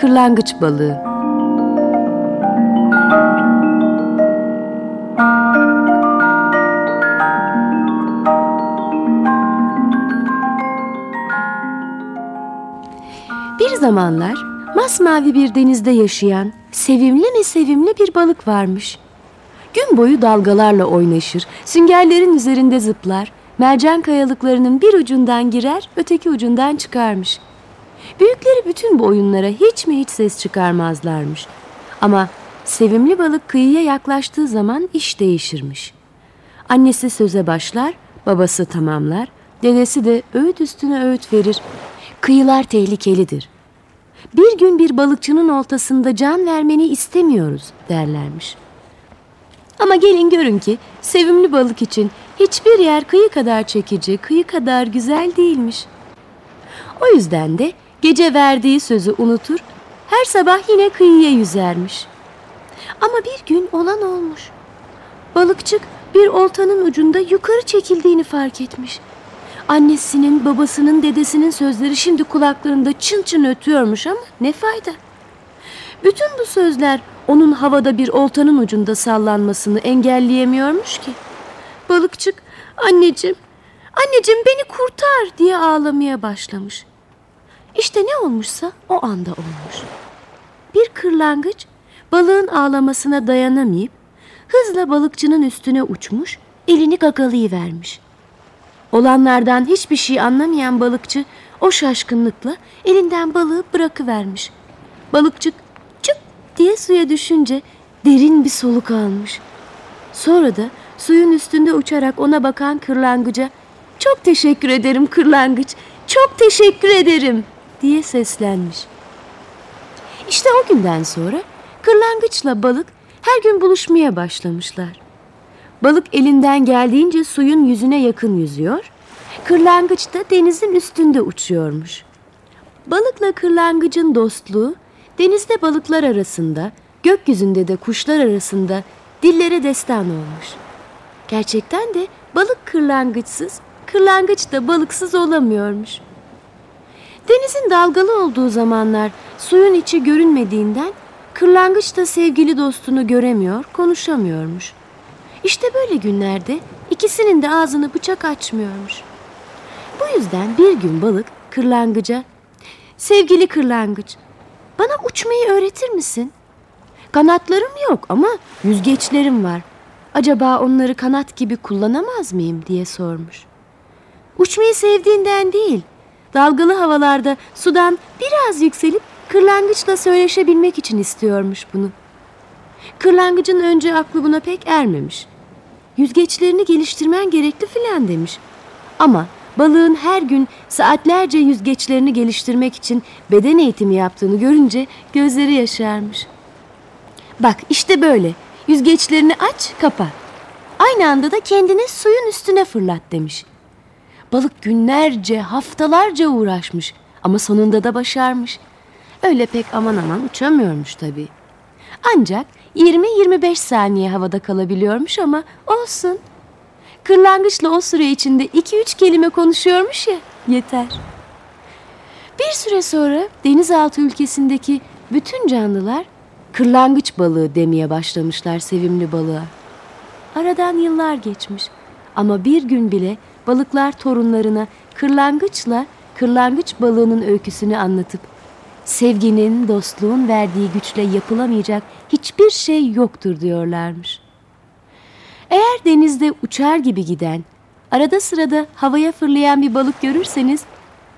Kırlangıç balığı Bir zamanlar masmavi bir denizde yaşayan sevimli mi sevimli bir balık varmış. Gün boyu dalgalarla oynaşır, süngerlerin üzerinde zıplar, mercan kayalıklarının bir ucundan girer, öteki ucundan çıkarmış. Büyükleri bütün bu oyunlara hiç mi hiç ses çıkarmazlarmış. Ama sevimli balık kıyıya yaklaştığı zaman iş değişirmiş. Annesi söze başlar, babası tamamlar, dedesi de öğüt üstüne öğüt verir. Kıyılar tehlikelidir. Bir gün bir balıkçının oltasında can vermeni istemiyoruz derlermiş. Ama gelin görün ki sevimli balık için hiçbir yer kıyı kadar çekici, kıyı kadar güzel değilmiş. O yüzden de gece verdiği sözü unutur, her sabah yine kıyıya yüzermiş. Ama bir gün olan olmuş. Balıkçık bir oltanın ucunda yukarı çekildiğini fark etmiş. Annesinin, babasının, dedesinin sözleri şimdi kulaklarında çın çın ötüyormuş ama ne fayda? Bütün bu sözler onun havada bir oltanın ucunda sallanmasını engelleyemiyormuş ki. Balıkçık, anneciğim, anneciğim beni kurtar diye ağlamaya başlamış. İşte ne olmuşsa o anda olmuş. Bir kırlangıç balığın ağlamasına dayanamayıp hızla balıkçının üstüne uçmuş, elini gagalayıvermiş. Olanlardan hiçbir şey anlamayan balıkçı o şaşkınlıkla elinden balığı bırakıvermiş. Balıkçık çık diye suya düşünce derin bir soluk almış. Sonra da suyun üstünde uçarak ona bakan kırlangıca çok teşekkür ederim kırlangıç, çok teşekkür ederim diye seslenmiş. İşte o günden sonra kırlangıçla balık her gün buluşmaya başlamışlar. Balık elinden geldiğince suyun yüzüne yakın yüzüyor, kırlangıç da denizin üstünde uçuyormuş. Balıkla kırlangıcın dostluğu denizde balıklar arasında, gökyüzünde de kuşlar arasında dillere destan olmuş. Gerçekten de balık kırlangıçsız, kırlangıç da balıksız olamıyormuş. Denizin dalgalı olduğu zamanlar suyun içi görünmediğinden kırlangıç da sevgili dostunu göremiyor, konuşamıyormuş. İşte böyle günlerde ikisinin de ağzını bıçak açmıyormuş. Bu yüzden bir gün balık kırlangıca Sevgili kırlangıç bana uçmayı öğretir misin? Kanatlarım yok ama yüzgeçlerim var. Acaba onları kanat gibi kullanamaz mıyım diye sormuş. Uçmayı sevdiğinden değil, dalgalı havalarda sudan biraz yükselip kırlangıçla söyleşebilmek için istiyormuş bunu. Kırlangıcın önce aklı buna pek ermemiş. Yüzgeçlerini geliştirmen gerekli filan demiş. Ama balığın her gün saatlerce yüzgeçlerini geliştirmek için beden eğitimi yaptığını görünce gözleri yaşarmış. Bak işte böyle yüzgeçlerini aç kapa. Aynı anda da kendini suyun üstüne fırlat demiş. Balık günlerce haftalarca uğraşmış ama sonunda da başarmış. Öyle pek aman aman uçamıyormuş tabii. Ancak 20-25 saniye havada kalabiliyormuş ama olsun. Kırlangıçla o süre içinde 2-3 kelime konuşuyormuş ya yeter. Bir süre sonra denizaltı ülkesindeki bütün canlılar kırlangıç balığı demeye başlamışlar sevimli balığa. Aradan yıllar geçmiş ama bir gün bile balıklar torunlarına kırlangıçla kırlangıç balığının öyküsünü anlatıp sevginin, dostluğun verdiği güçle yapılamayacak hiçbir şey yoktur diyorlarmış. Eğer denizde uçar gibi giden, arada sırada havaya fırlayan bir balık görürseniz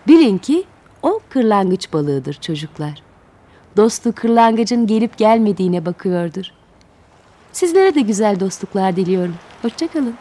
bilin ki o kırlangıç balığıdır çocuklar. Dostu kırlangıcın gelip gelmediğine bakıyordur. Sizlere de güzel dostluklar diliyorum. Hoşçakalın.